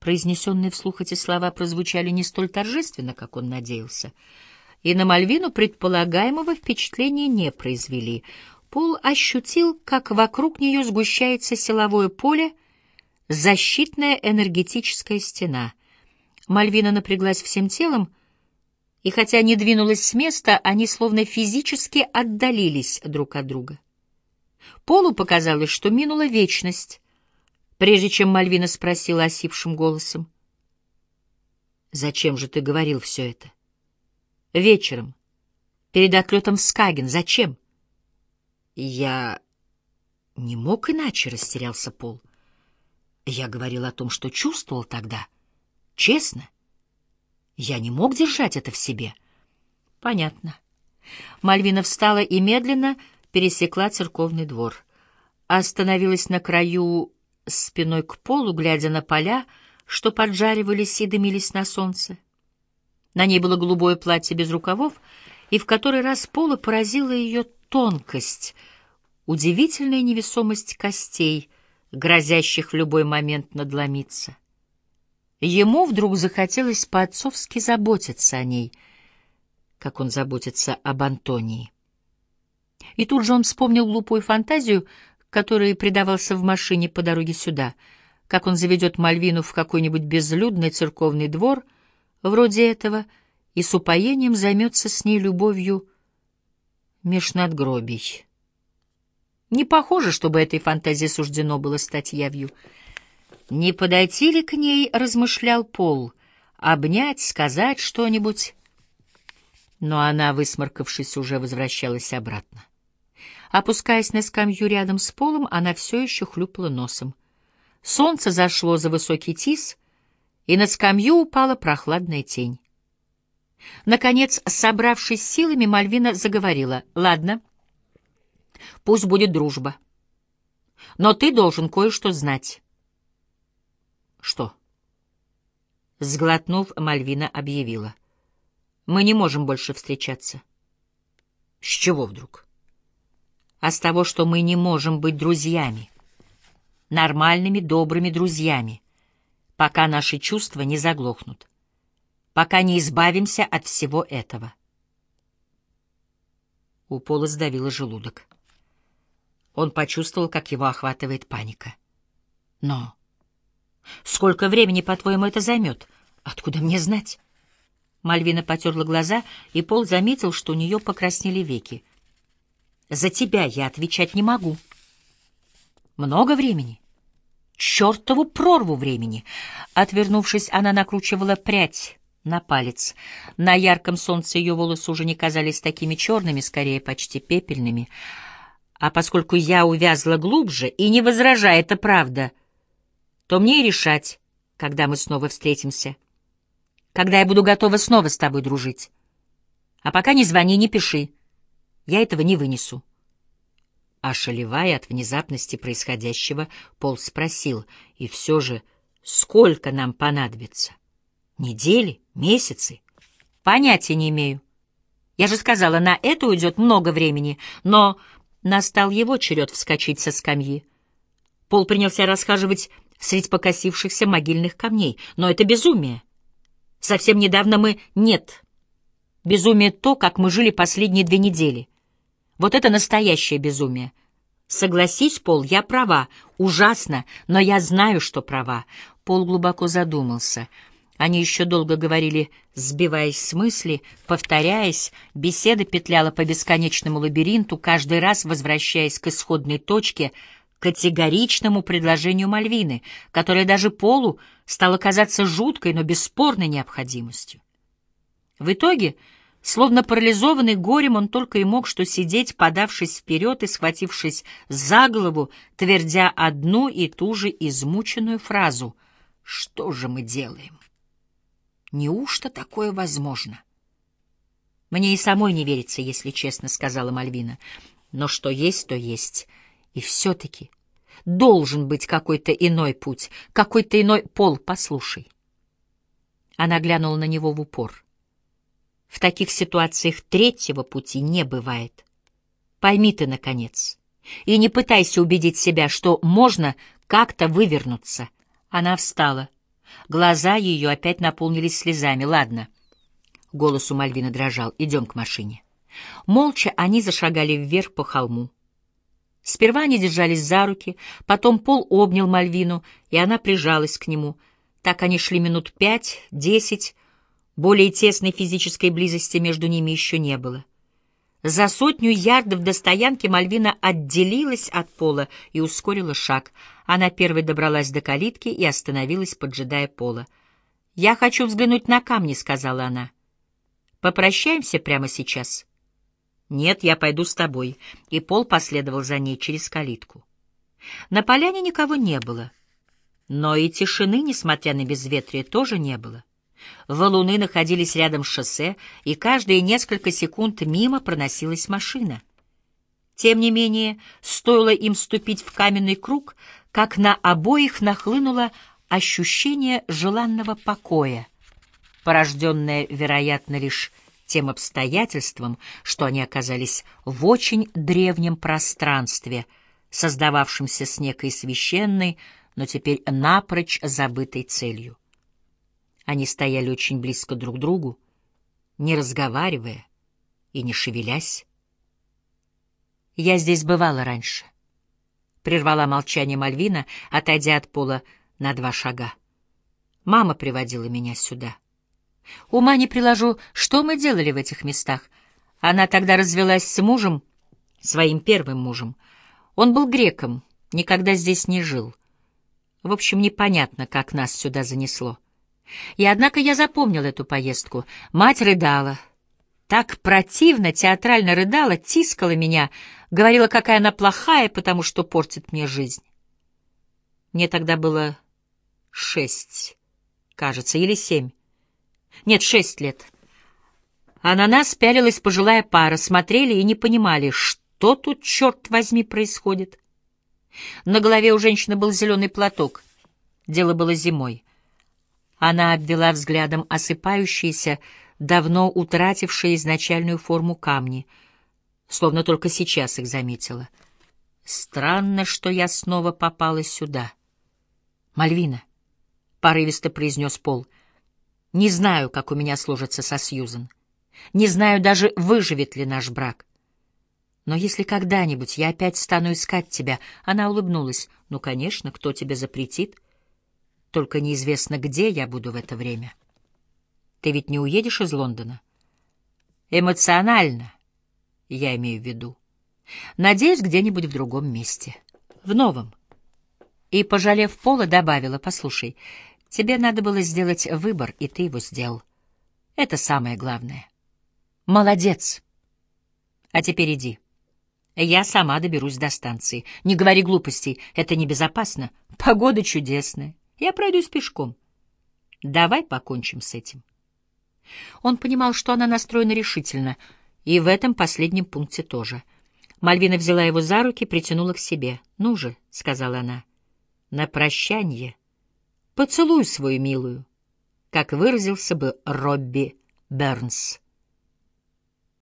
Произнесенные вслух эти слова прозвучали не столь торжественно, как он надеялся, и на Мальвину предполагаемого впечатления не произвели. Пол ощутил, как вокруг нее сгущается силовое поле, защитная энергетическая стена. Мальвина напряглась всем телом, и хотя не двинулась с места, они словно физически отдалились друг от друга. Полу показалось, что минула вечность, прежде чем Мальвина спросила осипшим голосом. «Зачем же ты говорил все это?» «Вечером, перед отлетом в Скаген. Зачем?» «Я не мог иначе», — растерялся Пол. «Я говорил о том, что чувствовал тогда. Честно. Я не мог держать это в себе». «Понятно». Мальвина встала и медленно пересекла церковный двор. Остановилась на краю спиной к полу, глядя на поля, что поджаривались и дымились на солнце. На ней было голубое платье без рукавов, и в который раз пола поразила ее тонкость, удивительная невесомость костей, грозящих в любой момент надломиться. Ему вдруг захотелось по-отцовски заботиться о ней, как он заботится об Антонии. И тут же он вспомнил глупую фантазию, которой предавался в машине по дороге сюда, как он заведет Мальвину в какой-нибудь безлюдный церковный двор, вроде этого, и с упоением займется с ней любовью меж надгробий. Не похоже, чтобы этой фантазии суждено было стать явью. Не подойти ли к ней, размышлял Пол, обнять, сказать что-нибудь, но она, высморкавшись, уже возвращалась обратно. Опускаясь на скамью рядом с полом, она все еще хлюпала носом. Солнце зашло за высокий тис, и на скамью упала прохладная тень. Наконец, собравшись силами, Мальвина заговорила. «Ладно, пусть будет дружба. Но ты должен кое-что знать». «Что?» Сглотнув, Мальвина объявила. «Мы не можем больше встречаться». «С чего вдруг?» А с того, что мы не можем быть друзьями, нормальными, добрыми друзьями, пока наши чувства не заглохнут, пока не избавимся от всего этого. У Пола сдавило желудок. Он почувствовал, как его охватывает паника. Но сколько времени, по-твоему, это займет? Откуда мне знать? Мальвина потерла глаза, и Пол заметил, что у нее покраснели веки. За тебя я отвечать не могу. Много времени. Чертову прорву времени. Отвернувшись, она накручивала прядь на палец. На ярком солнце ее волосы уже не казались такими черными, скорее почти пепельными. А поскольку я увязла глубже и не возражаю, это правда, то мне и решать, когда мы снова встретимся. Когда я буду готова снова с тобой дружить. А пока не звони, не пиши. Я этого не вынесу. Ошалевая от внезапности происходящего, Пол спросил, и все же, сколько нам понадобится? Недели? Месяцы? Понятия не имею. Я же сказала, на это уйдет много времени, но настал его черед вскочить со скамьи. Пол принялся расхаживать среди покосившихся могильных камней, но это безумие. Совсем недавно мы... Нет. Безумие то, как мы жили последние две недели. Вот это настоящее безумие. Согласись, Пол, я права. Ужасно, но я знаю, что права. Пол глубоко задумался. Они еще долго говорили, сбиваясь с мысли, повторяясь, беседа петляла по бесконечному лабиринту, каждый раз возвращаясь к исходной точке, категоричному предложению Мальвины, которое даже Полу стало казаться жуткой, но бесспорной необходимостью. В итоге Словно парализованный горем, он только и мог что сидеть, подавшись вперед и схватившись за голову, твердя одну и ту же измученную фразу «Что же мы делаем?» Неужто такое возможно? «Мне и самой не верится, если честно», — сказала Мальвина. «Но что есть, то есть. И все-таки должен быть какой-то иной путь, какой-то иной пол, послушай». Она глянула на него в упор. В таких ситуациях третьего пути не бывает. Пойми ты, наконец, и не пытайся убедить себя, что можно как-то вывернуться. Она встала. Глаза ее опять наполнились слезами. «Ладно». Голос у Мальвины дрожал. «Идем к машине». Молча они зашагали вверх по холму. Сперва они держались за руки, потом Пол обнял Мальвину, и она прижалась к нему. Так они шли минут пять, десять. Более тесной физической близости между ними еще не было. За сотню ярдов до стоянки Мальвина отделилась от Пола и ускорила шаг. Она первой добралась до калитки и остановилась, поджидая Пола. «Я хочу взглянуть на камни», — сказала она. «Попрощаемся прямо сейчас». «Нет, я пойду с тобой», и Пол последовал за ней через калитку. На поляне никого не было, но и тишины, несмотря на безветрие, тоже не было. Валуны находились рядом с шоссе, и каждые несколько секунд мимо проносилась машина. Тем не менее, стоило им ступить в каменный круг, как на обоих нахлынуло ощущение желанного покоя, порожденное, вероятно, лишь тем обстоятельством, что они оказались в очень древнем пространстве, создававшемся с некой священной, но теперь напрочь забытой целью. Они стояли очень близко друг к другу, не разговаривая и не шевелясь. «Я здесь бывала раньше», — прервала молчание Мальвина, отойдя от пола на два шага. «Мама приводила меня сюда». Ума не приложу, что мы делали в этих местах. Она тогда развелась с мужем, своим первым мужем. Он был греком, никогда здесь не жил. В общем, непонятно, как нас сюда занесло. И однако я запомнил эту поездку. Мать рыдала. Так противно, театрально рыдала, тискала меня, говорила, какая она плохая, потому что портит мне жизнь. Мне тогда было шесть, кажется, или семь. Нет, шесть лет. А на нас пялилась пожилая пара, смотрели и не понимали, что тут, черт возьми, происходит. На голове у женщины был зеленый платок. Дело было зимой. Она обвела взглядом осыпающиеся, давно утратившие изначальную форму камни, словно только сейчас их заметила. Странно, что я снова попала сюда. «Мальвина», — порывисто произнес Пол, — не знаю, как у меня сложится со Сьюзен. Не знаю даже, выживет ли наш брак. Но если когда-нибудь я опять стану искать тебя, она улыбнулась. Ну, конечно, кто тебе запретит? Только неизвестно, где я буду в это время. Ты ведь не уедешь из Лондона? Эмоционально, я имею в виду. Надеюсь, где-нибудь в другом месте. В новом. И, пожалев Пола, добавила, послушай, Тебе надо было сделать выбор, и ты его сделал. Это самое главное. Молодец. А теперь иди. Я сама доберусь до станции. Не говори глупостей, это небезопасно. Погода чудесная. Я пройдусь пешком. Давай покончим с этим. Он понимал, что она настроена решительно, и в этом последнем пункте тоже. Мальвина взяла его за руки, притянула к себе. «Ну же», — сказала она, — «на прощание». Поцелуй свою милую, как выразился бы Робби Бернс.